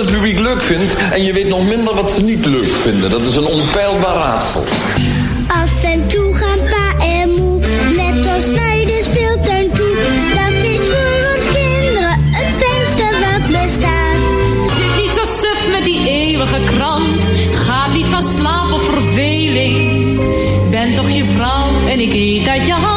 Het publiek leuk vindt en je weet nog minder wat ze niet leuk vinden. Dat is een onpeilbaar raadsel. Af en toe gaan pa en moe met ons naar de speeltuin toe. Dat is voor ons kinderen het fijnste wat bestaat. Zit niet zo suf met die eeuwige krant. Ga niet van slaap of verveling. Ben toch je vrouw en ik eet uit je hand.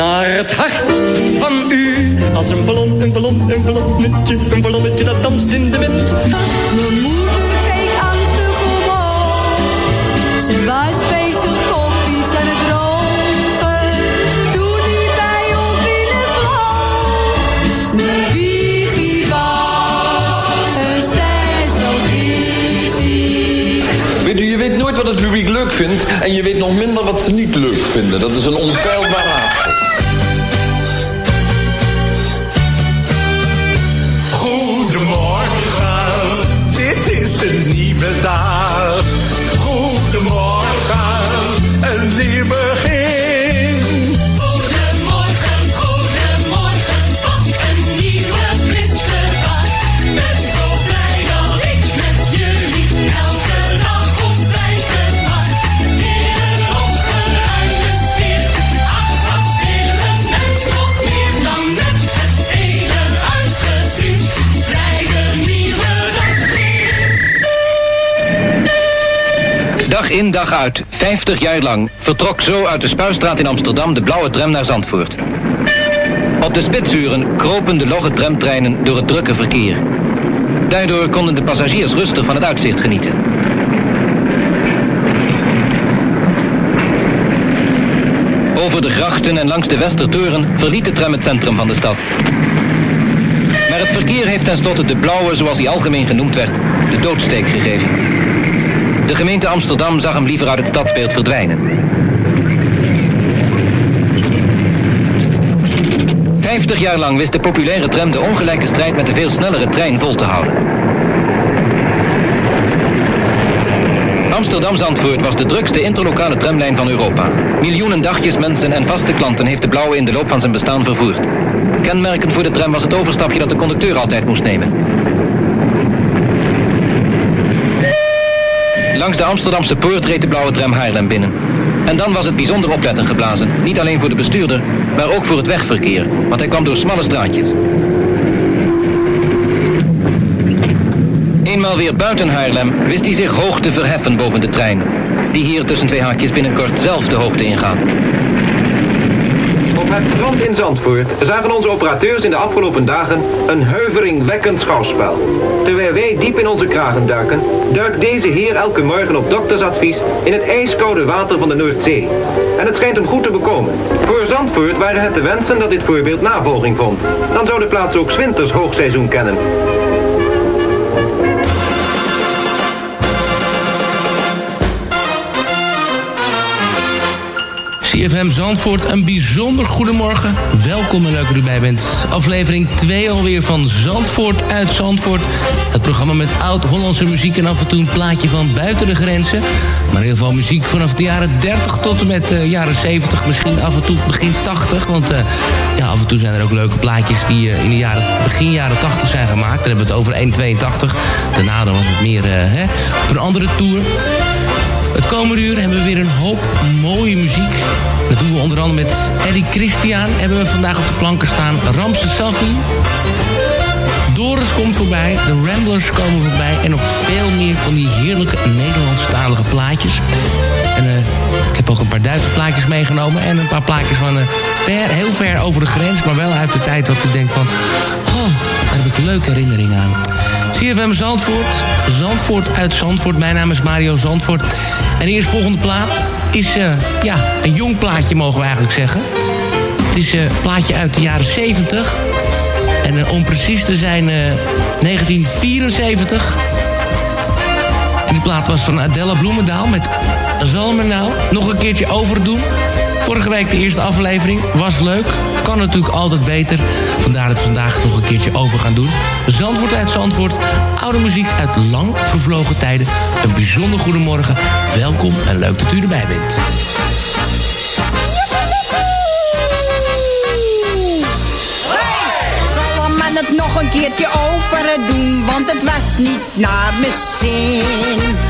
Naar het hart van u. Als een ballon, een ballon, een ballonnetje, een ballonnetje dat danst in de wind. Mijn moeder keek angstig omhoog. Ze was bezig koffies en het dronken. Toen hij bij ons binnenvloog. Mijn wiegje was een stencilvisie. Weet u, je weet nooit wat het publiek leuk vindt en je weet nog minder wat ze niet leuk vinden. Dat is een onpeilbaar raadsel. In dag uit, 50 jaar lang, vertrok zo uit de Spuistraat in Amsterdam de blauwe tram naar Zandvoort. Op de spitsuren kropen de logge tramtreinen door het drukke verkeer. Daardoor konden de passagiers rustig van het uitzicht genieten. Over de grachten en langs de Westertoren verliet de tram het centrum van de stad. Maar het verkeer heeft tenslotte de blauwe, zoals hij algemeen genoemd werd, de doodsteek gegeven. De gemeente Amsterdam zag hem liever uit het stadsbeeld verdwijnen. Vijftig jaar lang wist de populaire tram de ongelijke strijd met de veel snellere trein vol te houden. Amsterdam-Zandvoort was de drukste interlokale tramlijn van Europa. Miljoenen dagjes mensen en vaste klanten heeft de blauwe in de loop van zijn bestaan vervoerd. Kenmerkend voor de tram was het overstapje dat de conducteur altijd moest nemen. Langs de Amsterdamse poort reed de blauwe tram Haarlem binnen. En dan was het bijzonder opletten geblazen. Niet alleen voor de bestuurder, maar ook voor het wegverkeer. Want hij kwam door smalle straatjes. Eenmaal weer buiten Haarlem wist hij zich hoog te verheffen boven de trein. Die hier tussen twee haakjes binnenkort zelf de hoogte ingaat. Het strand in Zandvoort zagen onze operateurs in de afgelopen dagen een huiveringwekkend schouwspel. Terwijl wij diep in onze kragen duiken, duikt deze heer elke morgen op doktersadvies in het ijskoude water van de Noordzee. En het schijnt hem goed te bekomen. Voor Zandvoort waren het te wensen dat dit voorbeeld navolging vond. Dan zou de plaats ook winters hoogseizoen kennen. CFM Zandvoort, een bijzonder goedemorgen. Welkom en leuk dat u bij bent. Aflevering 2 alweer van Zandvoort uit Zandvoort. Het programma met oud-Hollandse muziek en af en toe een plaatje van buiten de grenzen. Maar in ieder geval muziek vanaf de jaren 30 tot en met de jaren 70. Misschien af en toe begin 80. Want uh, ja, af en toe zijn er ook leuke plaatjes die uh, in de jaren, begin jaren 80 zijn gemaakt. Dan hebben we het over 182. Daarna was het meer hè, op een andere tour. Het komende uur hebben we weer een hoop mooie muziek. Dat doen we onder andere met Eddie Christian. Hebben we vandaag op de planken staan. Ramse Safi. Doris komt voorbij. De Ramblers komen voorbij. En nog veel meer van die heerlijke Nederlandstalige plaatjes. En uh, ik heb ook een paar Duitse plaatjes meegenomen. En een paar plaatjes van uh, ver, heel ver over de grens. Maar wel uit de tijd dat je denkt van... Oh, daar heb ik een leuke herinnering aan. CFM Zandvoort. Zandvoort uit Zandvoort. Mijn naam is Mario Zandvoort. En eerst volgende plaat is uh, ja, een jong plaatje mogen we eigenlijk zeggen. Het is een plaatje uit de jaren 70. En uh, om precies te zijn uh, 1974. En die plaat was van Adela Bloemendaal met Zal me nou nog een keertje overdoen. Vorige week de eerste aflevering. Was leuk. Kan natuurlijk altijd beter. Vandaar dat we vandaag nog een keertje over gaan doen. Zandvoort uit Zandvoort. Oude muziek uit lang vervlogen tijden. Een bijzonder goedemorgen. Welkom en leuk dat u erbij bent. Het nog een keertje over doen, want het was niet naar mijn zin.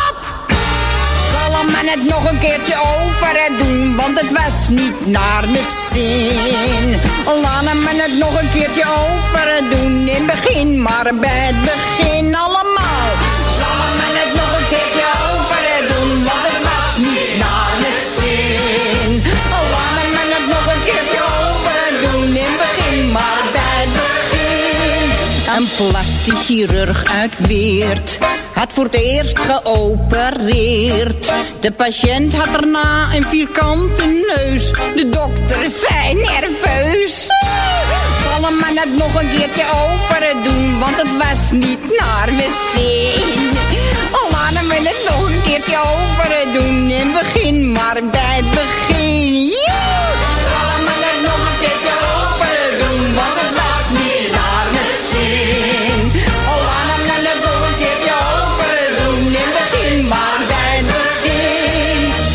Men het nog een keertje over doen, want het was niet naar mijn zin. Laat men het nog een keertje over doen, in begin maar bij het begin allemaal. Zal men het nog een keertje over doen, want het was niet naar mijn zin. Laat men het nog een keertje over doen, in begin maar bij het begin. Een plastisch chirurg uit Weert had voor het eerst geopereerd. De patiënt had daarna een vierkante neus. De dokter zei nerveus. Zal men het nog een keertje over doen, want het was niet naar mijn zin. Laten we het nog een keertje over doen en begin maar bij het begin.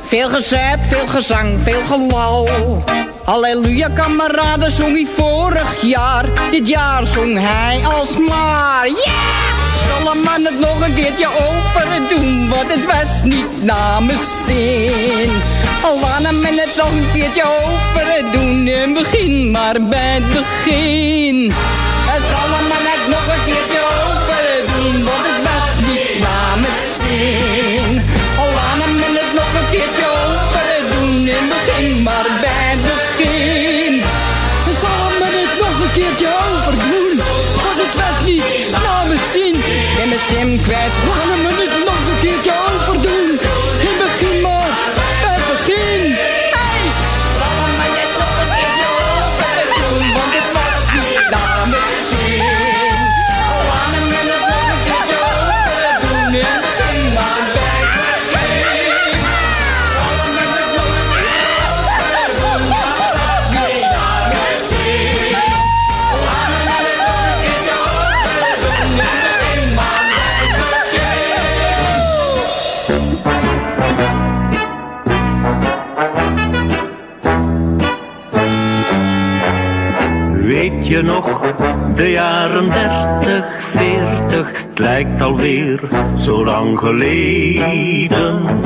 Veel gezuip, veel gezang, veel gelal. Halleluja, kameraden, zong hij vorig jaar. Dit jaar zong hij alsmaar. Yeah! Zal een man het nog een keertje over doen, want het was niet namens zin. Laat men het nog een keertje over doen en begin maar bij het begin. Zal een man het nog een keertje over doen, want het was niet namens zin. De je nog, de jaren dertig, veertig, het lijkt alweer zo lang geleden.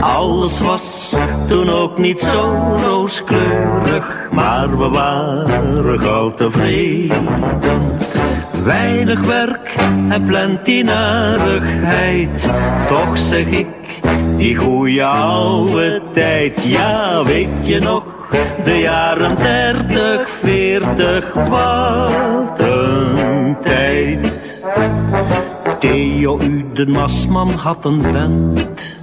Alles was toen ook niet zo rooskleurig, maar we waren gauw tevreden. Weinig werk en plenty narigheid, toch zeg ik, die goeie oude tijd, ja weet je nog, de jaren dertig, veertig, wat een tijd. Theo Uden Masman had een band,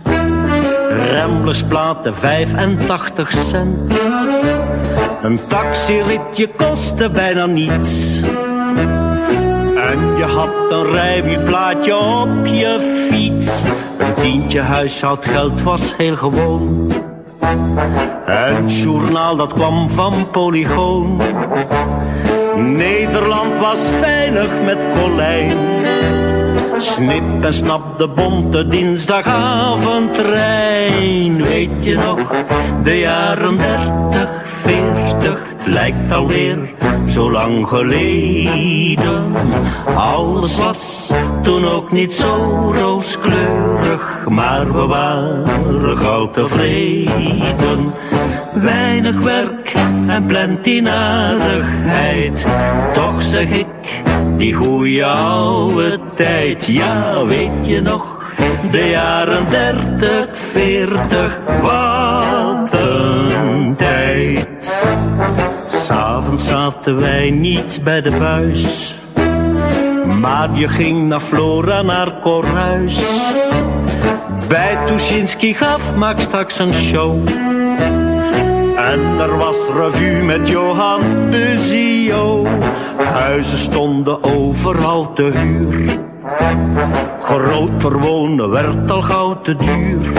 Remblesplaten 85 cent. Een taxiritje kostte bijna niets. En je had een rijwielplaatje op je fiets. Een tientje huishoudgeld was heel gewoon. Het journaal dat kwam van Polygoon. Nederland was veilig met Colijn. Snip en snap de bonte dinsdagavondtrein. Weet je nog, de jaren dertig, veertig, lijkt alweer zo lang geleden. Alles was toen ook niet zo rooskleurig, maar we waren gauw tevreden. Weinig werk en plenty narigheid, toch zeg ik, die goeie oude tijd, ja weet je nog, de jaren dertig, veertig, wat S'avonds zaten wij niet bij de buis, maar je ging naar Flora, naar Korhuis. Bij Tuschinski gaf Max straks een show. En er was revue met Johan de Zio. Huizen stonden overal te huur. Groter wonen werd al gauw te duur.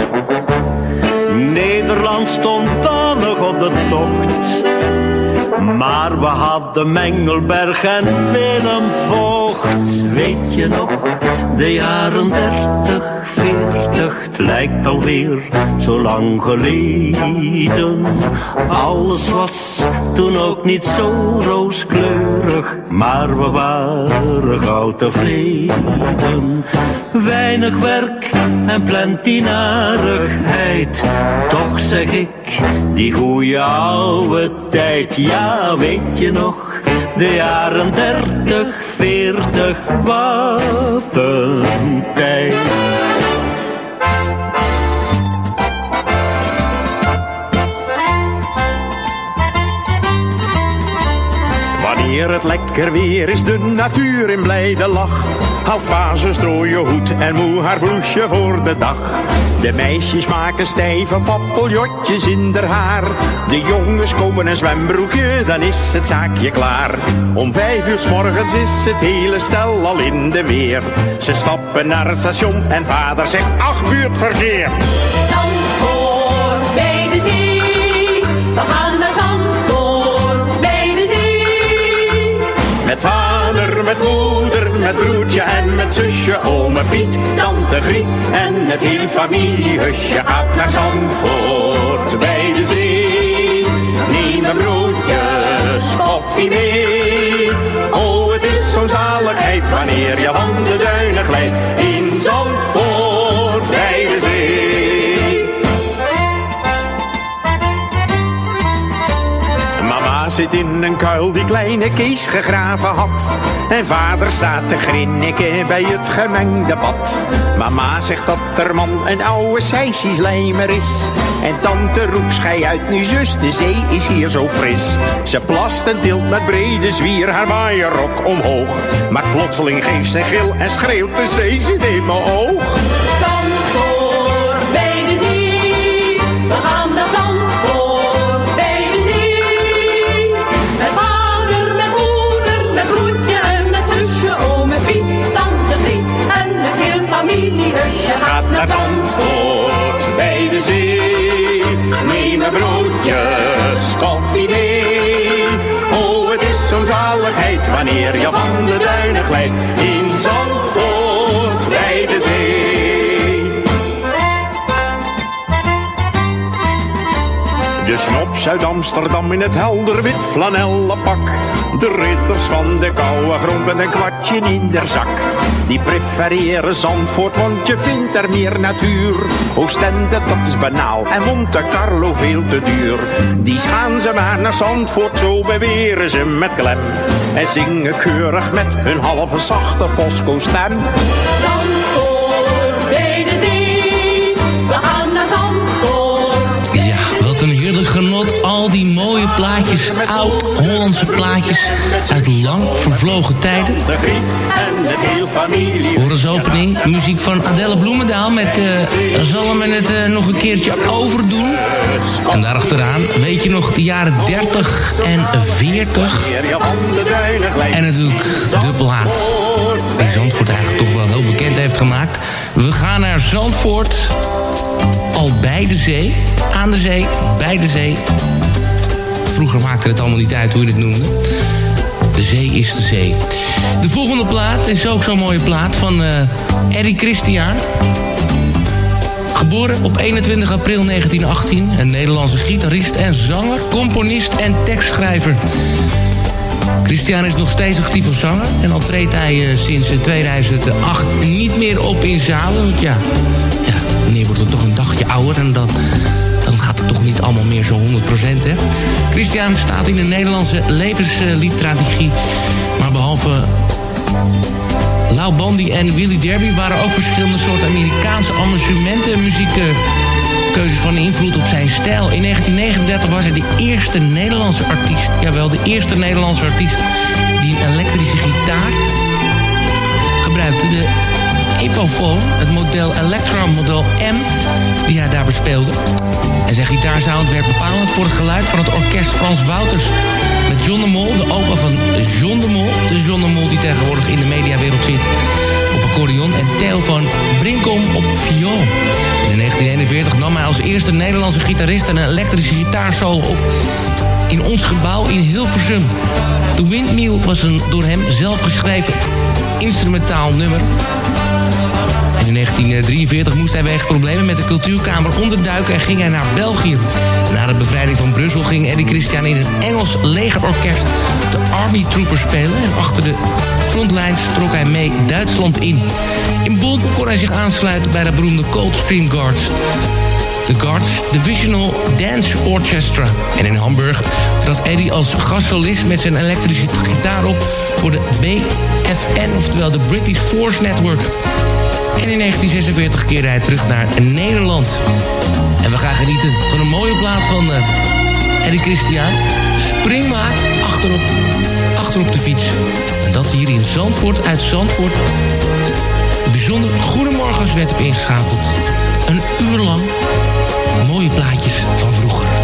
Nederland stond dan nog op de tocht. Maar we hadden Mengelberg en Willem Vocht. Weet je nog, de jaren dertig, veertig, het lijkt alweer zo lang geleden. Alles was toen ook niet zo rooskleurig, maar we waren gauw tevreden. Weinig werk en plenty narigheid, toch zeg ik, die goeie oude tijd, ja weet je nog, de jaren dertig, veertig, wat een tijd. Het lekker weer is, de natuur in blijde lach. Haalt pa zijn strooien hoed en moe haar bloesje voor de dag. De meisjes maken stijve pappeljotjes in haar haar. De jongens komen een zwembroekje, dan is het zaakje klaar. Om vijf uur s morgens is het hele stel al in de weer. Ze stappen naar het station en vader zegt, ach buurtverkeer. Met moeder, met broertje en met zusje, ome Piet, tante Griet en het hele familiehusje gaat naar Zandvoort bij de zee. Neem broodjes, koffie mee. Oh, het is zo'n zaligheid wanneer je van de duinen glijdt in Zandvoort zit in een kuil die kleine Kees gegraven had. En vader staat te grinniken bij het gemengde bad. Mama zegt dat er man een oude sijsieslijmer is. En tante roept schei uit, nu zus, de zee is hier zo fris. Ze plast en tilt met brede zwier haar waaierrok omhoog. Maar plotseling geeft ze gil en schreeuwt, de zee zit in mijn oog. Wanneer je van de duinen glijdt. In Zandvoort bij de zee. Uit Amsterdam in het helder wit flanellen pak. De ridders van de koude grond met een kwartje in der zak. Die prefereren Zandvoort, want je vindt er meer natuur. Oostende, dat is banaal en Monte Carlo veel te duur. Die gaan ze maar naar Zandvoort, zo beweren ze met klem. En zingen keurig met hun halve zachte Fosco-stem. Genot. Al die mooie plaatjes, oud-Hollandse plaatjes uit lang vervlogen tijden. Horensopening, muziek van Adelle Bloemendaal met eh Zal hem het eh, nog een keertje overdoen. En daarachteraan, weet je nog, de jaren 30 en 40. En natuurlijk de plaat die Zandvoort eigenlijk toch wel heel bekend heeft gemaakt. We gaan naar Zandvoort, bij de zee, aan de zee, bij de zee. Vroeger maakte het allemaal niet uit hoe je het noemde. De zee is de zee. De volgende plaat is ook zo'n mooie plaat van eh Eddie Christian. Geboren op 21 april 1918. Een Nederlandse gitarist en zanger, componist en tekstschrijver. Christian is nog steeds actief als zanger. En al treedt hij eh, sinds eh, 2008 niet meer op in zalen. Want ja, ja, meneer wordt er toch een dagje ouder. En dan, dan gaat het toch niet allemaal meer zo 100% hè. Christian staat in de Nederlandse levensliedstrategie. Maar behalve Lau Bandy en Willy Derby waren ook verschillende soorten Amerikaanse amusementen en muziekkeuzes van invloed op zijn stijl. In 1939 was hij de eerste Nederlandse artiest, jawel, de eerste Nederlandse artiest die een elektrische gitaar gebruikte. De Epophone, het model Electra Model M, die hij daar bespeelde. En zijn gitaarsound werd bepalend voor het geluid van het orkest Frans Wouters. Met John de Mol, de opa van John de Mol. De John de Mol die tegenwoordig in de mediawereld zit op accordeon. En Theo van Brinkom op viool. In 1941 nam hij als eerste Nederlandse gitarist een elektrische gitaarsolo op in ons gebouw in Hilversum. The Windmill was een door hem zelf geschreven instrumentaal nummer. In 1943 moest hij wegens problemen met de cultuurkamer onderduiken en ging hij naar België. Na de bevrijding van Brussel ging Eddie Christian in een Engels legerorkest de Army Troopers spelen. En achter de frontlijns trok hij mee Duitsland in. In Bonn kon hij zich aansluiten bij de beroemde Coldstream Guards. De Guards Divisional Dance Orchestra. En in Hamburg trad Eddie als gastsolist met zijn elektrische gitaar op voor de BFN, oftewel de British Force Network. En in 1946 keerde hij terug naar Nederland. En we gaan genieten van een mooie plaat van Eddie Christian. Spring maar achterop, achterop de fiets. En dat hier in Zandvoort, uit Zandvoort. Een bijzonder goedemorgen als u net hebt ingeschakeld. Een uur lang mooie plaatjes van vroeger.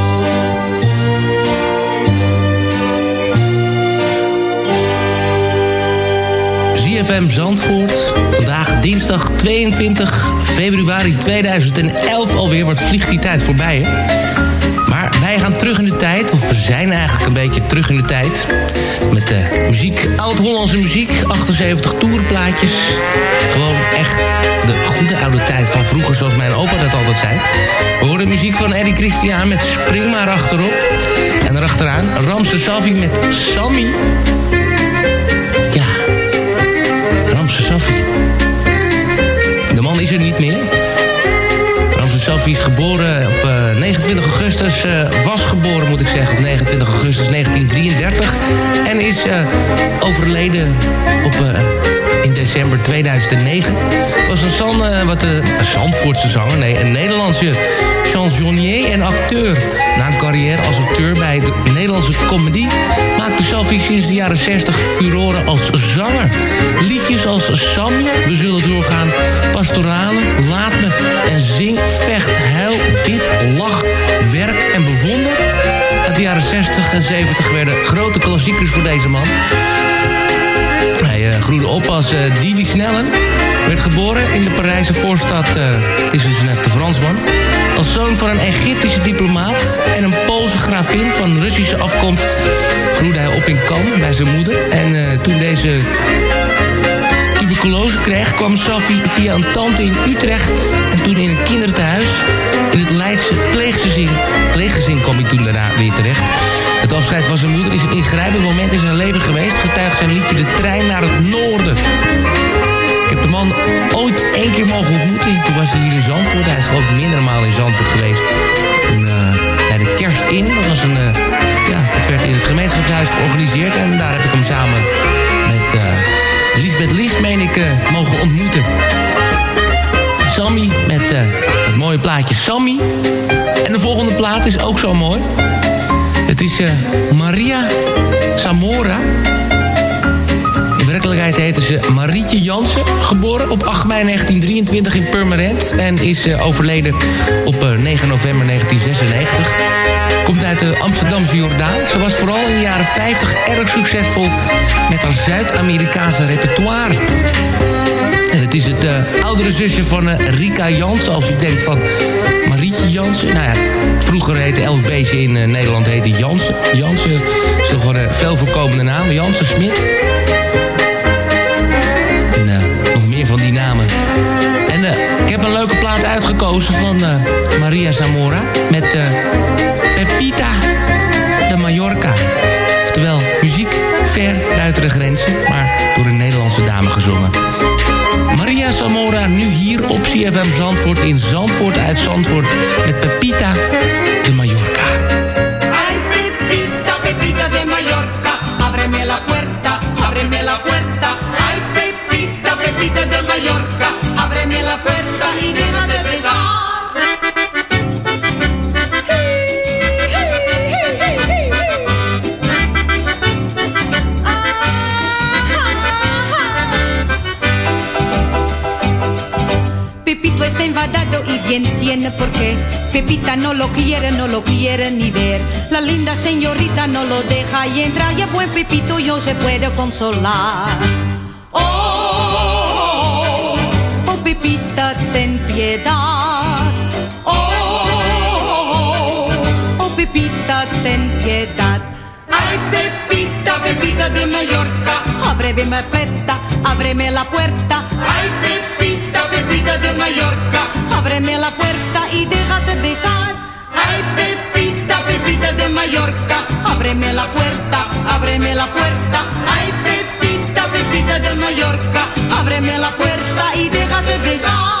ZFM Zandvoort. Vandaag dinsdag 22 februari 2011 alweer. Wat vliegt die tijd voorbij, hè? Maar wij gaan terug in de tijd. Of we zijn eigenlijk een beetje terug in de tijd. Met de muziek, oud-Hollandse muziek. 78 toerenplaatjes. Gewoon echt de goede oude tijd van vroeger, zoals mijn opa dat altijd zei. We horen muziek van Eddie Christian met Spring maar achterop. En erachteraan Ramse Savi met Sammy. Ramse Safi. De man is er niet meer. Ramses Safi is geboren op eh, 29 augustus, eh, was geboren moet ik zeggen, op 29 augustus 1933. En is eh, overleden op, eh, in december 2009. Het was een, San, eh, wat, eh, een Zandvoortse zanger, nee, een Nederlandse chansonnier en acteur. Na een carrière als acteur bij de Nederlandse comedie... maakte Safi sinds de jaren 60 furoren als zanger. Liedjes als Sammy, We Zullen Doorgaan, Pastorale, Laat Me en Zing, Vecht, Huil, Bid, Lach, Werk en Bewonder. Uit de jaren 60 en 70 werden grote klassiekers voor deze man. Hij eh, groeide op als eh Didi Snellen. Werd geboren in de Parijse voorstad, eh, het is dus net de Fransman. Als zoon van een Egyptische diplomaat en een Poolse gravin van Russische afkomst... groeide hij op in Cannes bij zijn moeder. En eh, toen deze tuberculose kreeg, kwam Safi via een tante in Utrecht... en toen in een kinderthuis in het Leidse pleeggezin. Pleeggezin kwam hij toen daarna weer terecht. Het afscheid van zijn moeder is een ingrijpend moment in zijn leven geweest... getuigt zijn liedje De Trein naar het Noorden. Ik heb de man ooit één keer mogen ontmoeten. Toen was hij hier in Zandvoort. Hij is geloof ik malen in Zandvoort geweest. Toen bij de Kerst in. Dat was een... eh, ja, dat werd in het gemeenschapshuis georganiseerd. En daar heb ik hem samen met eh Lisbeth Lies, meen ik, eh, mogen ontmoeten. Sammy met eh, het mooie plaatje Sammy. En de volgende plaat is ook zo mooi. Het is eh, Maria Zamora. Werkelijkheid heette ze Marietje Jansen. Geboren op 8 mei 1923 in Purmerend. En is eh, overleden op eh, 9 november 1996. Komt uit de Amsterdamse Jordaan. Ze was vooral in de jaren 50 erg succesvol met haar Zuid-Amerikaanse repertoire. En het is het eh, oudere zusje van eh, Rika Jansen. Als u denkt van Marietje Jansen. Nou ja, vroeger heette elk beestje in eh, Nederland heette Jansen. Jansen is toch een veel voorkomende naam. Jansen Smit. Van die namen. En eh, ik heb een leuke plaat uitgekozen van eh, Maria Zamora. Met eh, Pepita de Mallorca. Oftewel, muziek ver buiten de grenzen. Maar door een Nederlandse dame gezongen. Maria Zamora nu hier op CFM Zandvoort in Zandvoort uit Zandvoort met Pepita bien tiene por qué. Pepita no lo quiere, no lo quiere ni ver. La linda señorita no lo deja y entra. Y a buen Pepito yo se puede consolar. Oh, oh, Pepita, ten piedad. Oh, oh, Pepita, ten piedad. Ay, Pepita, Pepita de Mallorca, ábreme la puerta, ábreme la puerta. Ay, Pepita, De Mallorca, ábreme la puerta y déjate besar. Ay, Pepita, Pepita de Mallorca, ábreme la puerta, ábreme la puerta. Ay, Pepita, Pepita de Mallorca, ábreme la puerta y déjate besar.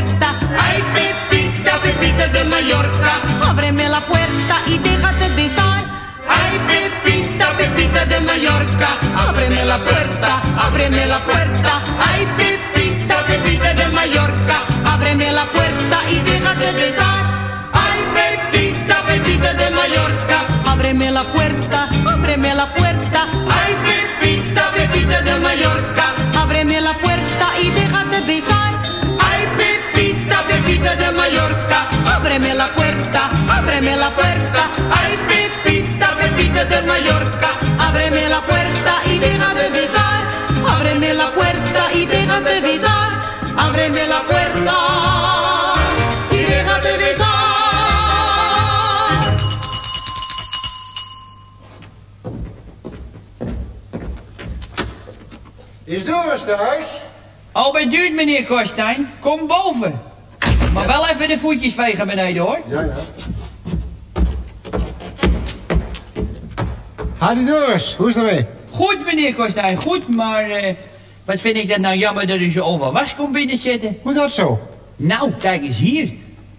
De Mallorca, ábreme la puerta y déjate besar. Ay, Pepita, Pepita de Mallorca, ábreme la puerta, ábreme la puerta. Ay, Pepita, Pepita de Mallorca, ábreme la puerta y déjate besar. Ay, Pepita, Pepita de Mallorca, ábreme la puerta, ábreme la puerta. Ábreme la puerta, ábreme la puerta. Ay, Pepita, Pepita de Mallorca, ábreme la puerta y déjate besar. Ábreme la puerta y déjate besar. Ábreme la puerta y déjate besar. Is Doris thuis? Al bij duurt, meneer Korstijn. Kom boven. Maar wel even de voetjes vegen beneden, hoor. Ja, ja. Hadi Doris, hoe is het ermee? Goed, meneer Korstijn, goed, maar... eh, wat vind ik dat nou jammer dat u zo overwas komt binnenzitten. Hoe dat zo? Nou, kijk eens hier.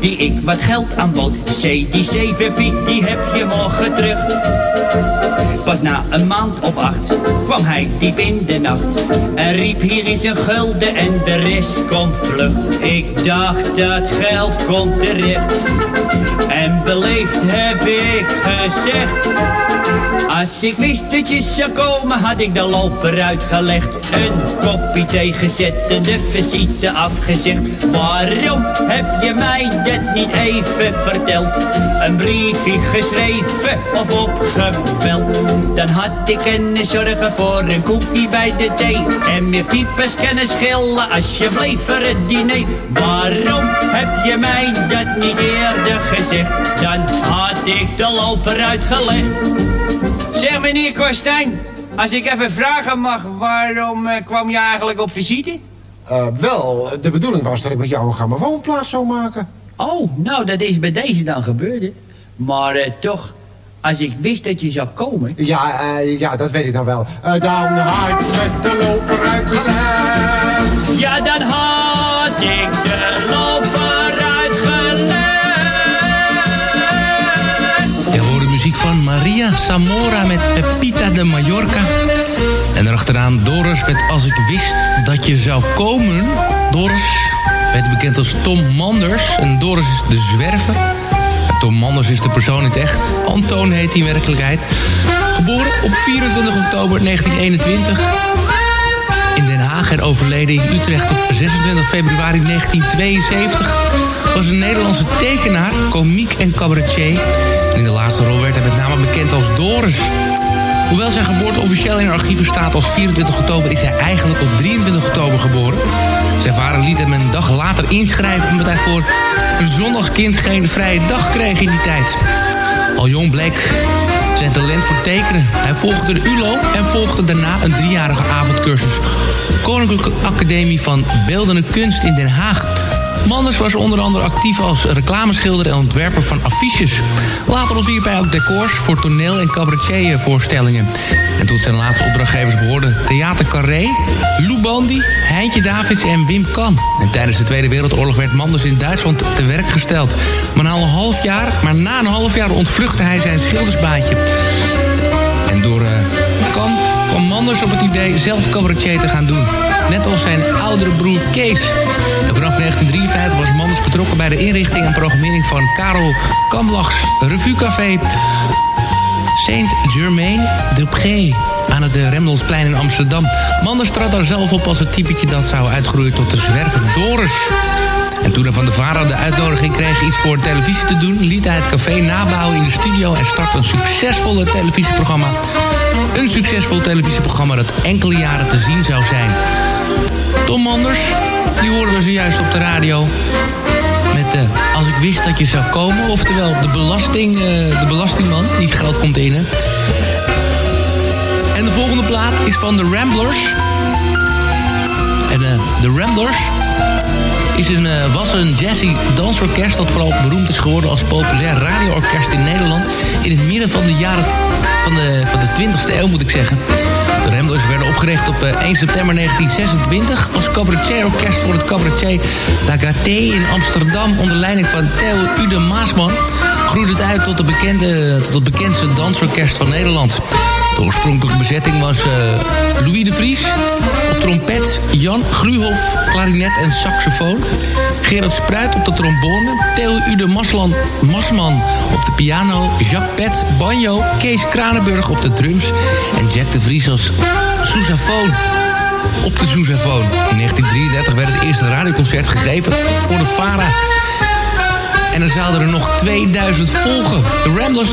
die ik wat geld aanbood. C, die 7 piek, die heb je morgen terug. Pas na een maand of acht kwam hij diep in de nacht. En riep hier is een gulden en de rest komt vlug. Ik dacht dat geld komt terecht. En beleefd heb ik gezegd. Als ik wist dat je zou komen, had ik de loper uitgelegd. Een kopje thee gezet en de visite afgezegd. Waarom heb je mij dat niet even verteld? Een briefje geschreven of opgebeld. Dan had ik kunnen zorgen voor een koekie bij de thee. En meer piepers kunnen schillen als je bleef voor het diner. Waarom heb je mij dat niet eerder gezegd? Dan had ik de loper uitgelegd. Zeg meneer Kostijn, als ik even vragen mag, waarom eh, kwam je eigenlijk op visite? Eh, wel, de bedoeling was dat ik met jou een grammofoonplaat zou maken. Oh, nou dat is bij deze dan gebeurd, hè? Maar eh, toch, als ik wist dat je zou komen... Ja, ja, dat weet ik dan wel. Dan had ik met de loper uitgelegd. Ja, dan had Maria Zamora met Pepita de Mallorca. En erachteraan Doris met Als ik wist dat je zou komen. Doris, beter bekend als Tom Manders. En Doris is de zwerver. Tom Manders is de persoon in het echt. Antoon heet hij in werkelijkheid. Geboren op 24 oktober 1921 in Den Haag en overleden in Utrecht op 26 februari 1972... was een Nederlandse tekenaar, komiek en cabaretier. In de laatste rol werd hij met name bekend als Doris. Hoewel zijn geboorte officieel in archieven staat als 24 oktober... is hij eigenlijk op 23 oktober geboren. Zijn vader liet hem een dag later inschrijven... omdat hij voor een zondagskind geen vrije dag kreeg in die tijd. Al jong bleek zijn talent voor tekenen. Hij volgde de ULO en volgde daarna een driejarige avondcursus. Koninklijke Academie van Beeldende Kunst in Den Haag. Manders was onder andere actief als reclameschilder en ontwerper van affiches. Later ontwierp hij ook decors voor toneel- en cabaretiervoorstellingen. En tot zijn laatste opdrachtgevers behoorden Theater Carré, Lou Bandy, Heintje Davids en Wim Kan. En tijdens de Tweede Wereldoorlog werd Manders in Duitsland te werk gesteld. Maar na een half jaar, maar na een half jaar ontvluchtte hij zijn schildersbaantje. En door uh, Kan kwam Manders op het idee zelf cabaretier te gaan doen. Net als zijn oudere broer Kees. En vanaf 1953 was Manders betrokken bij de inrichting en programmering van Karel Kamlachs Revuecafé Saint-Germain-de-Pré aan het Remdelsplein in Amsterdam. Manders trad daar zelf op als het typetje dat zou uitgroeien tot de zwerver Doris. En toen hij van de VARA de uitnodiging kreeg iets voor televisie te doen... liet hij het café nabouwen in de studio en startte een succesvolle televisieprogramma. Een succesvol televisieprogramma dat enkele jaren te zien zou zijn. Tom Manders, die hoorden we zojuist op de radio met uh, Als ik wist dat je zou komen. Oftewel de, belasting, uh, de belastingman die geld komt innen. En de volgende plaat is van de Ramblers. En uh, de Ramblers is een, was een jazzy dansorkest... dat vooral beroemd is geworden als populair radioorkest in Nederland... in het midden van de jaren van de, van de 20e eeuw, moet ik zeggen. De Ramblers werden opgericht op 1 september 1926 als cabaretorkest voor het cabaretier La Gaté in Amsterdam onder leiding van Theo Ude Maasman. Groeide het uit tot, de bekende, tot het bekendste dansorkest van Nederland. De oorspronkelijke bezetting was uh, Louis de Vries op trompet, Jan Gluhoff, klarinet en saxofoon. Gerard Spruit op de trombone, Theo Ude Masman op de piano, Jacques Pet, banjo, Kees Kranenburg op de drums en Jack de Vries als sousaphone op de sousaphone. In 1933 werd het eerste radioconcert gegeven voor de VARA. En er zouden er nog 2000 volgen. De Ramblers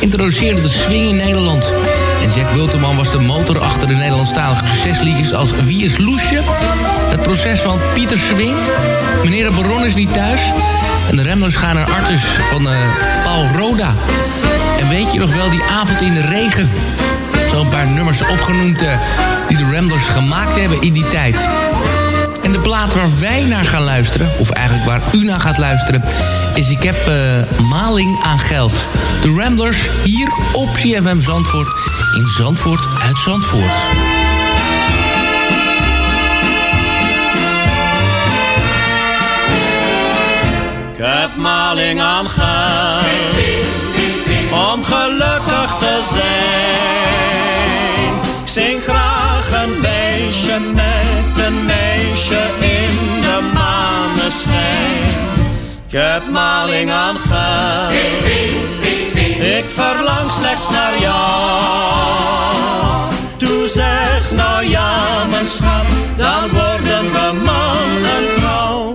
introduceerden de swing in Nederland. En Jack Wilterman was de motor achter de Nederlandstalige succesliedjes als Wie is Loesje? Het proces van Pieter Swing. Meneer de Baron is niet thuis. En de Ramblers gaan naar Artus van uh, Paul Roda. En weet je nog wel die avond in de regen? Zo'n paar nummers opgenoemd uh, die de Ramblers gemaakt hebben in die tijd. En de plaat waar wij naar gaan luisteren, of eigenlijk waar u naar gaat luisteren, is Ik heb uh, maling aan geld. De Ramblers hier op CFM Zandvoort, in Zandvoort uit Zandvoort. Ik heb maling aan geld, om gelukkig te zijn. In de maneschijn. Ik heb maling aan geld, ik verlang slechts naar jou. Toe zeg nou ja, mijn schat, dan worden we man en vrouw.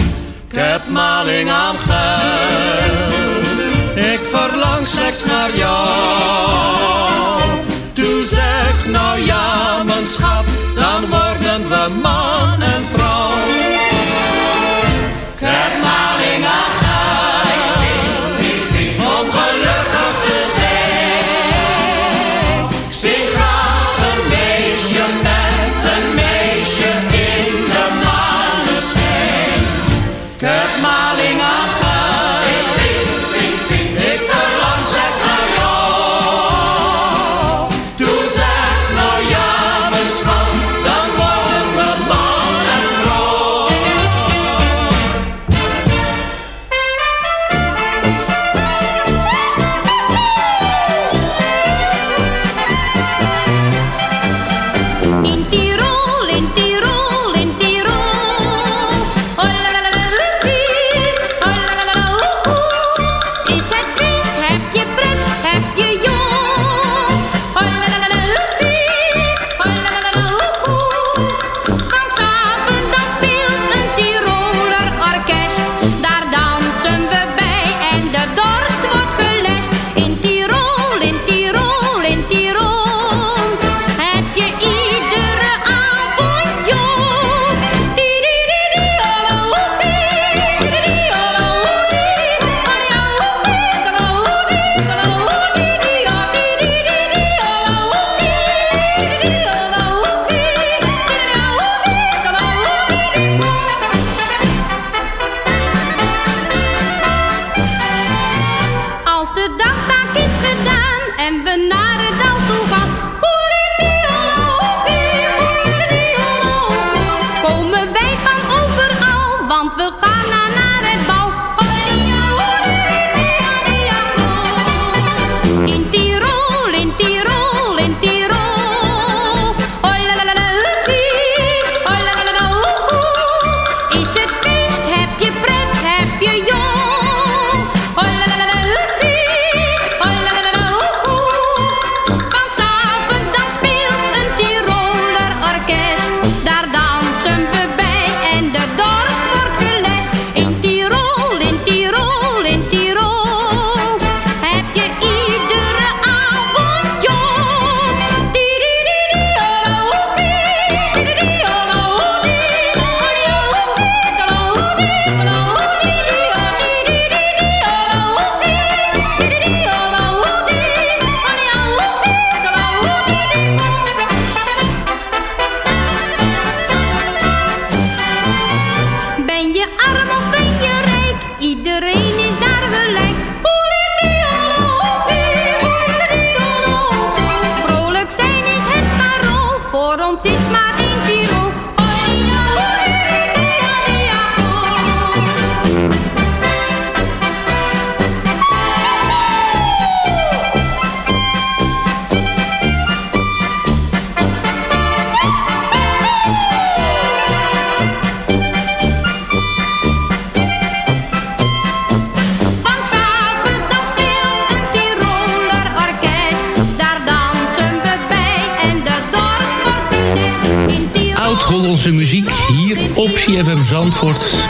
Ik heb maling aan geld, ik verlang slechts naar jou. Toe zeg nou ja, mijn schat, dan worden we man en vrouw. Ik heb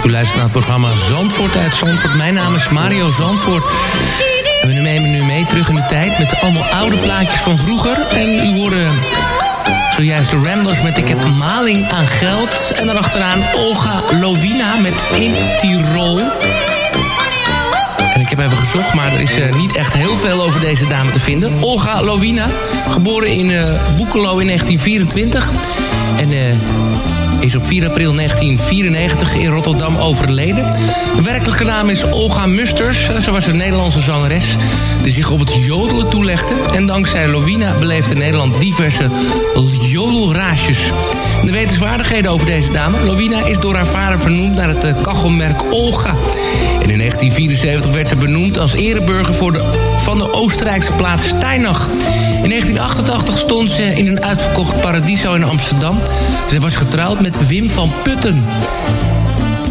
U luistert naar het programma Zandvoort uit Zandvoort. Mijn naam is Mario Zandvoort. En we nemen nu mee terug in de tijd met allemaal oude plaatjes van vroeger. En u hoorde zojuist de Ramblers met Ik heb maling aan geld. En daarachteraan Olga Lovina met In Tirol. En ik heb even gezocht, maar er is eh, niet echt heel veel over deze dame te vinden. Olga Lovina, geboren in eh Boekelo in 1924. En eh, is op 4 april 1994 in Rotterdam overleden. De werkelijke naam is Olga Musters. Ze was een Nederlandse zangeres die zich op het jodelen toelegde. En dankzij Lovina beleefde Nederland diverse jodelraasjes. De wetenswaardigheden over deze dame. Lovina is door haar vader vernoemd naar het eh, kachelmerk Olga. En in 1974 werd ze benoemd als ereburger voor de, van de Oostenrijkse plaats Steinach. In 1988 stond ze in een uitverkocht Paradiso in Amsterdam. Ze was getrouwd met Wim van Putten.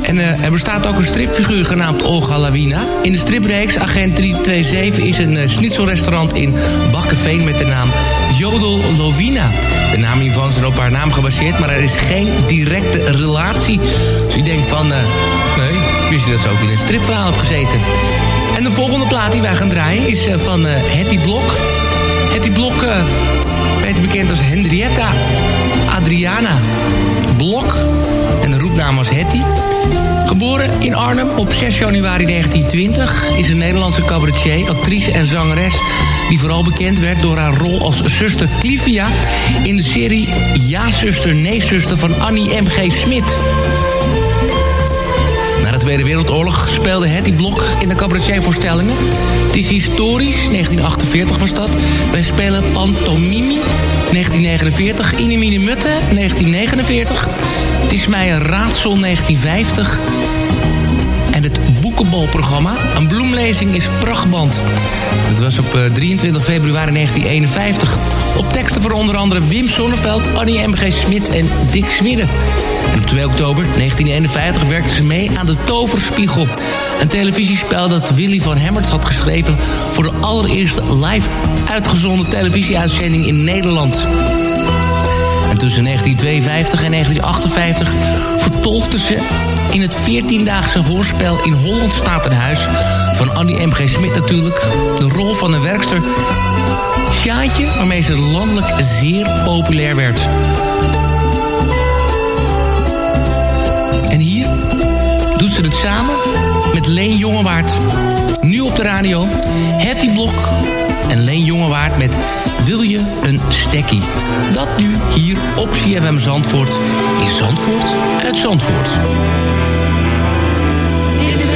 En eh, er bestaat ook een stripfiguur genaamd Olga Lawina. In de stripreeks Agent 327 is een uh, schnitzelrestaurant in Bakkeveen met de naam Jodel Lovina. De naam hiervan is op haar naam gebaseerd, maar er is geen directe relatie. Dus ik denk van, eh, nee, wist je dat ze ook in een stripverhaal heeft gezeten. En de volgende plaat die wij gaan draaien is van Hetty Blok. Hetty Blok, beter bekend als Henrietta Adriana Blok. En de roepnaam was Hetty. Geboren in Arnhem op 6 januari 1920... is een Nederlandse cabaretier, actrice en zangeres... die vooral bekend werd door haar rol als zuster Clivia... in de serie Ja, zuster, nee, zuster van Annie M.G. Smit. Tweede Wereldoorlog speelde Hetty Blok in de cabaretiervoorstellingen. Het is historisch, 1948 was dat. Wij spelen Pantomimi, 1949. Inemine Mutte, 1949. Het is mij een raadsel, 1950. En het boek boekenbalprogramma. Een bloemlezing is prachtband. Dat was op eh, 23 februari 1951. Op teksten van onder andere Wim Sonneveld, Annie M.G. Smit en Dick Swidden. En op 2 oktober 1951 werkte ze mee aan de Toverspiegel. Een televisiespel dat Willy van Hemmert had geschreven... voor de allereerste live uitgezonden televisieuitzending in Nederland. En tussen 1952 en 1958 vertolkte ze in het 14-daagse hoorspel in Holland staat een huis... van Annie M.G. Smit natuurlijk, de rol van een werkster... Sjaatje, waarmee ze landelijk zeer populair werd. En hier doet ze het samen met Leen Jongewaard. Nu op de radio, Hetty Blok en Leen Jongewaard met Wil je een stekkie? Dat nu hier op CFM Zandvoort in Zandvoort uit Zandvoort.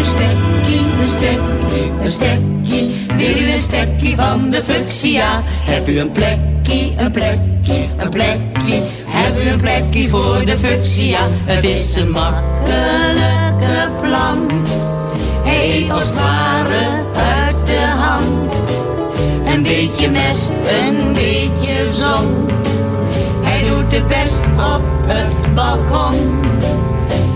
Een stekkie, een stekkie, een stekkie? Willen we een stekkie van de fuchsia? Heb u een plekje, een plekje, een plekje? Heb u een plekje voor de fuchsia? Het is een makkelijke plant. Hij eet als het ware uit de hand. Een beetje mest, een beetje zon. Hij doet het best op het balkon.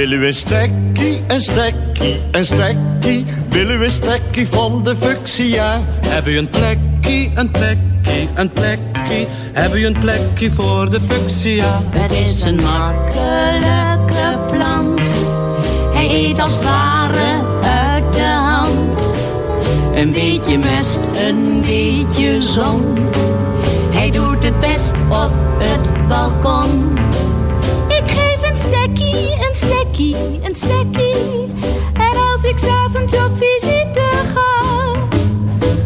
Willen we een stekkie, een stekkie, een stekkie? Willen we een stekkie van de fuchsia? Heb u een plekje, een plekje, een plekje? Heb u een plekje voor de fuchsia? Het is een makkelijke plant. Hij eet als het ware uit de hand. Een beetje mest, een beetje zon. Hij doet het best op het balkon. S'avonds op visite ga,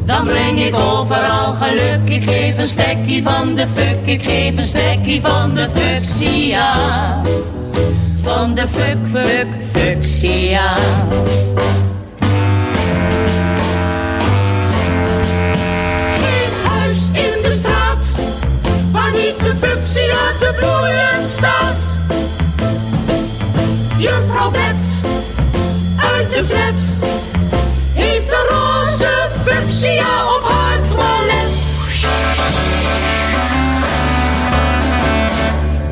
Dan breng ik overal geluk. Ik geef een stekkie van de fuck. Ik geef een stekkie van de fuchsia. Van de. Geen huis in de straat waar niet de fuchsia te bloeien staat. Juffrouw Bet uit de flat op haar toilet.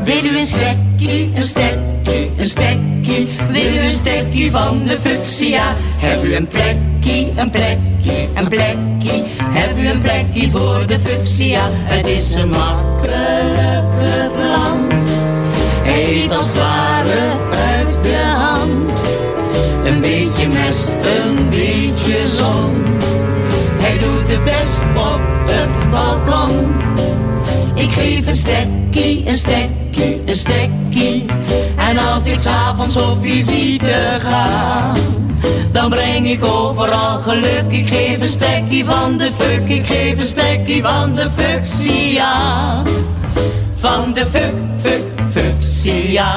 Wil u een stekkie, een stekkie, een stekkie? Wil u een stekkie van de fuchsia? Heb u een plekje, een plekje, een plekje? Heb u een plekje voor de fuchsia? Het is een makkelijke plant. Hij eet als het ware uit de hand. Een beetje mest, een beetje zon. Hij doet het best op het balkon. Ik geef een stekkie, een stekkie, een stekkie. En als ik s'avonds op visite ga, dan breng ik overal geluk. Ik geef een stekkie van de fuck, ik geef een stekkie van de fuchsia. Van de fuck, fuck, fuchsia.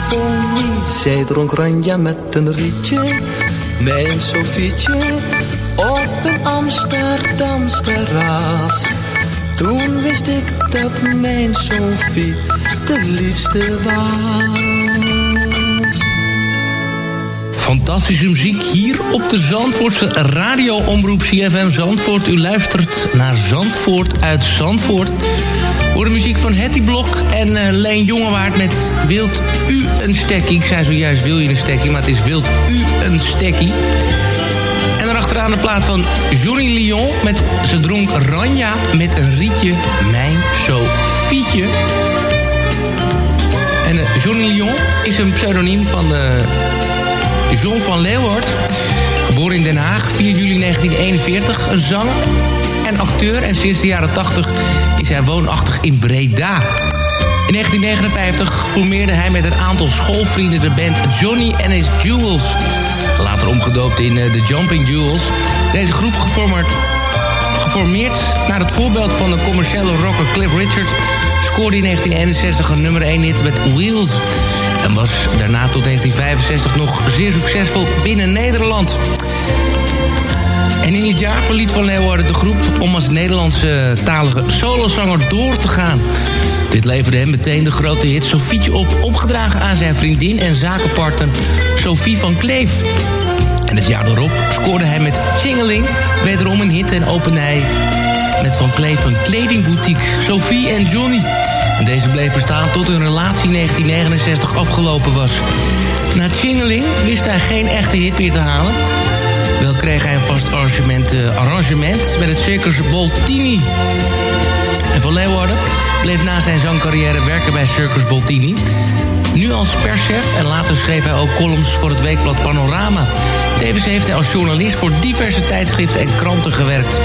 lente-symfonie. Zij dronk ranja met een rietje, mijn Sofietje, op een Amsterdams terras. Toen wist ik dat mijn Sofie de liefste was. Fantastische muziek hier op de Zandvoortse radio-omroep CFM Zandvoort. U luistert naar Zandvoort uit Zandvoort. Voor de muziek van Hetty Blok en uh, Leen Jongewaard met Wilt u een stekkie? Ik zei zojuist wil je een stekkie, maar het is Wilt u een stekkie? En daarachteraan de plaat van Johnny Lyon met Ze dronk Ranja met een rietje Mijn Sofietje. En uh, Johnny Lyon is een pseudoniem van... Uh, John van Leeuward, geboren in Den Haag, 4 juli 1941, een zanger en acteur. En sinds de jaren 80 is hij woonachtig in Breda. In 1959 formeerde hij met een aantal schoolvrienden de band Johnny and His Jewels. Later omgedoopt in de Jumping Jewels. Deze groep geformeerd, geformeerd naar het voorbeeld van de commerciële rocker Cliff Richard... scoorde in 1961 een nummer 1 hit met Wheels... En was daarna tot 1965 nog zeer succesvol binnen Nederland. En in het jaar verliet Van Leeuwarden de groep om als Nederlandse talige solozanger door te gaan. Dit leverde hem meteen de grote hit Sofietje op, opgedragen aan zijn vriendin en zakenpartner Sophie van Kleef. En het jaar erop scoorde hij met Chingeling wederom een hit en opende hij met Van Kleef een kledingboutique Sophie en Johnny. En deze bleef bestaan tot hun relatie in 1969 afgelopen was. Na Chingeling wist hij geen echte hit meer te halen. Wel kreeg hij een vast arrangement, uh, arrangement met het Circus Boltini. En Van Leeuwarden bleef na zijn zangcarrière werken bij Circus Boltini. Nu als perschef en later schreef hij ook columns voor het weekblad Panorama. Tevens heeft hij als journalist voor diverse tijdschriften en kranten gewerkt.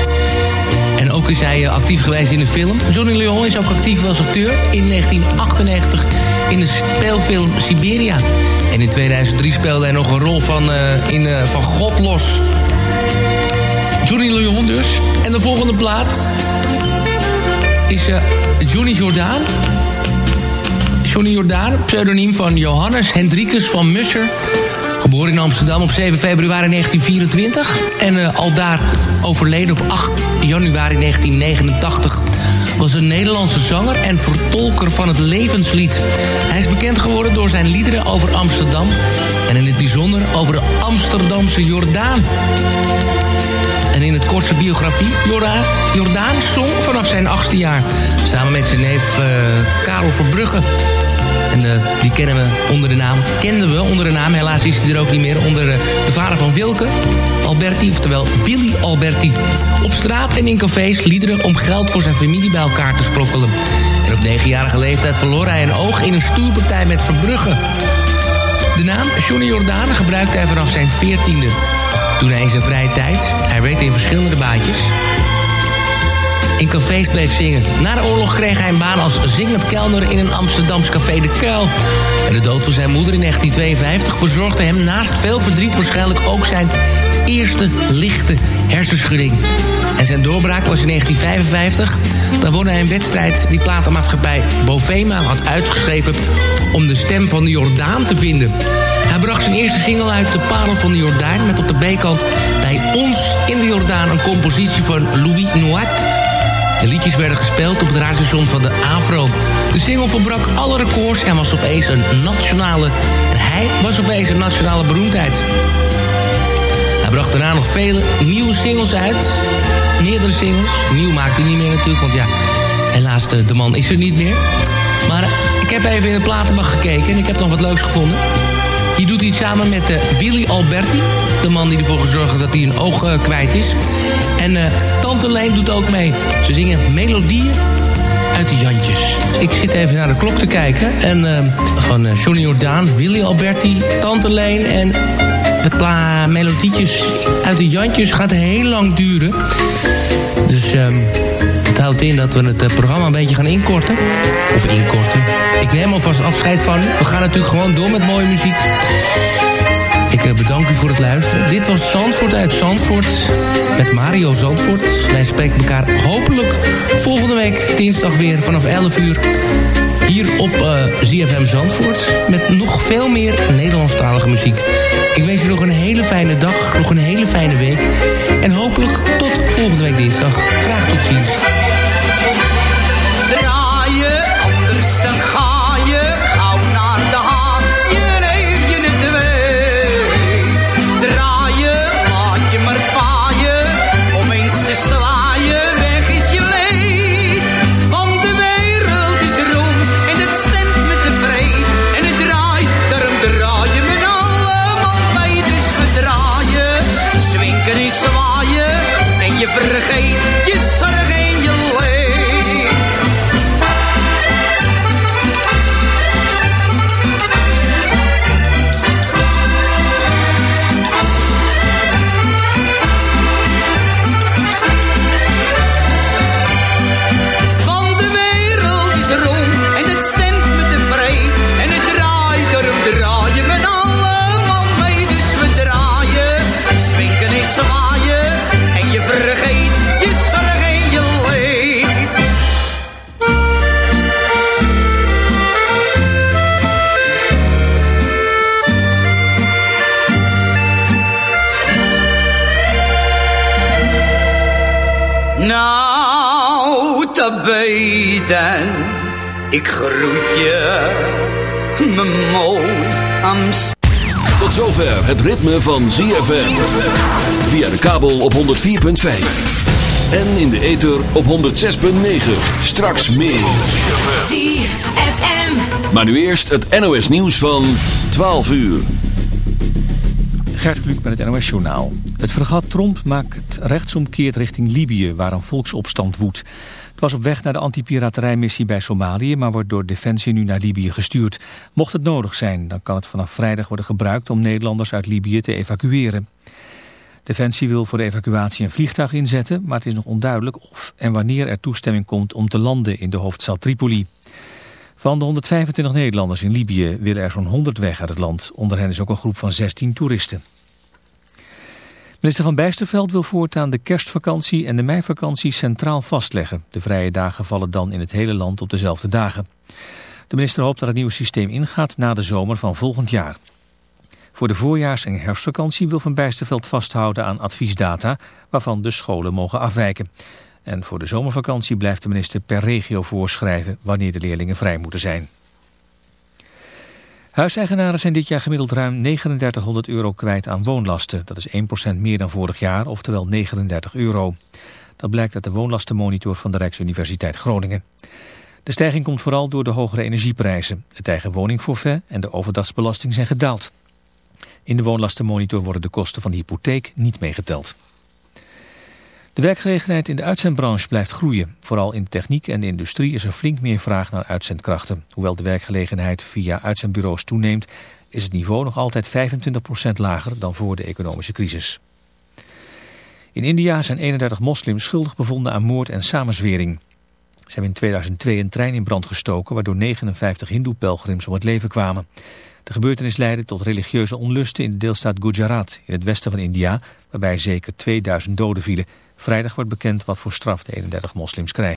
En ook is hij actief geweest in de film. Johnny Leon is ook actief als acteur in 1998 in de speelfilm Siberia. En in 2003 speelde hij nog een rol van, uh, in, van God los. Johnny Leon dus. En de volgende plaat is uh, Johnny Jordaan. Johnny Jordaan, pseudoniem van Johannes Hendrikus van Musser. Geboren in Amsterdam op 7 februari 1924. En uh, al daar overleden op 8 januari 1989. Was een Nederlandse zanger en vertolker van het levenslied. Hij is bekend geworden door zijn liederen over Amsterdam. En in het bijzonder over de Amsterdamse Jordaan. En in het kortste biografie, Jordaan, Jordaan zong vanaf zijn achtste jaar. Samen met zijn neef uh, Karel Verbrugge. En uh, die kennen we onder de naam, kenden we onder de naam, helaas is hij er ook niet meer, onder uh, de vader van Wilke, Alberti, oftewel Willy Alberti. Op straat en in cafés liederen om geld voor zijn familie bij elkaar te sprokkelen. En op negenjarige leeftijd verloor hij een oog in een stoerpartij met Verbrugge. De naam Johnny Jordaan gebruikte hij vanaf zijn veertiende. Toen hij in zijn vrije tijd, hij werkte in verschillende baantjes... in cafés bleef zingen. Na de oorlog kreeg hij een baan als zingend kelner in een Amsterdams café De Kuil. En de dood van zijn moeder in 1952 bezorgde hem naast veel verdriet waarschijnlijk ook zijn eerste lichte hersenschudding. En zijn doorbraak was in 1955. Dan won hij een wedstrijd die platenmaatschappij Bovema had uitgeschreven... om de stem van de Jordaan te vinden. Hij bracht zijn eerste single uit, De Parel van de Jordaan... met op de B-kant bij ons in de Jordaan een compositie van Louis Noat... De liedjes werden gespeeld op het radiostation van de Afro. De single verbrak alle records en was opeens een nationale... en hij was opeens een nationale beroemdheid. Hij bracht daarna nog vele nieuwe singles uit. Meerdere singles. Nieuw maakt hij niet meer natuurlijk, want ja... helaas, de, de man is er niet meer. Maar uh, ik heb even in de platenbak gekeken en ik heb nog wat leuks gevonden. Die doet iets samen met uh, Willy Alberti. De man die ervoor gezorgd dat hij een oog uh, kwijt is. En uh, Tante Leen doet ook mee. Ze zingen melodieën uit de Jantjes. Ik zit even naar de klok te kijken. En van Johnny Jordaan, Willy Alberti, Tante Leen en de pla melodietjes uit de Jantjes gaat heel lang duren. Dus um, het houdt in dat we het programma een beetje gaan inkorten. Of inkorten. Ik neem alvast afscheid van u. We gaan natuurlijk gewoon door met mooie muziek. Ik bedank u voor het luisteren. Dit was Zandvoort uit Zandvoort. Met Mario Zandvoort. Wij spreken elkaar hopelijk volgende week dinsdag weer vanaf 11 uur. Hier op uh, ZFM Zandvoort. Met nog veel meer Nederlandstalige muziek. Ik wens u nog een hele fijne dag. Nog een hele fijne week. En hopelijk tot volgende week dinsdag. Graag tot ziens. Ik groet je, mijn mooi Amsterdam. Tot zover het ritme van ZFM. Via de kabel op 104.5. En in de ether op 106.9. Straks meer. ZFM. Maar nu eerst het NOS nieuws van 12 uur. Gert Kluk met het NOS Journaal. Het fregat Tromp maakt rechtsomkeert richting Libië, waar een volksopstand woedt. Het was op weg naar de antipiraterijmissie bij Somalië, maar wordt door Defensie nu naar Libië gestuurd. Mocht het nodig zijn, dan kan het vanaf vrijdag worden gebruikt om Nederlanders uit Libië te evacueren. Defensie wil voor de evacuatie een vliegtuig inzetten, maar het is nog onduidelijk of en wanneer er toestemming komt om te landen in de hoofdstad Tripoli. Van de 125 Nederlanders in Libië willen er zo'n 100 weg uit het land. Onder hen is ook een groep van 16 toeristen. Minister van Bijsterveld wil voortaan de kerstvakantie en de meivakantie centraal vastleggen. De vrije dagen vallen dan in het hele land op dezelfde dagen. De minister hoopt dat het nieuwe systeem ingaat na de zomer van volgend jaar. Voor de voorjaars- en herfstvakantie wil Van Bijsterveld vasthouden aan adviesdata waarvan de scholen mogen afwijken. En voor de zomervakantie blijft de minister per regio voorschrijven wanneer de leerlingen vrij moeten zijn. Huiseigenaren zijn dit jaar gemiddeld ruim 3900 euro kwijt aan woonlasten. Dat is 1% meer dan vorig jaar, oftewel 39 euro. Dat blijkt uit de woonlastenmonitor van de Rijksuniversiteit Groningen. De stijging komt vooral door de hogere energieprijzen. Het eigen woningforfait en de overdagsbelasting zijn gedaald. In de woonlastenmonitor worden de kosten van de hypotheek niet meegeteld. De werkgelegenheid in de uitzendbranche blijft groeien. Vooral in de techniek en de industrie is er flink meer vraag naar uitzendkrachten. Hoewel de werkgelegenheid via uitzendbureaus toeneemt, is het niveau nog altijd 25% lager dan voor de economische crisis. In India zijn 31 moslims schuldig bevonden aan moord en samenzwering. Ze hebben in 2002 een trein in brand gestoken... waardoor 59 hindoe-pelgrims om het leven kwamen. De gebeurtenis leidde tot religieuze onlusten in de deelstaat Gujarat... in het westen van India, waarbij zeker 2000 doden vielen. Vrijdag wordt bekend wat voor straf de 31 moslims krijgen.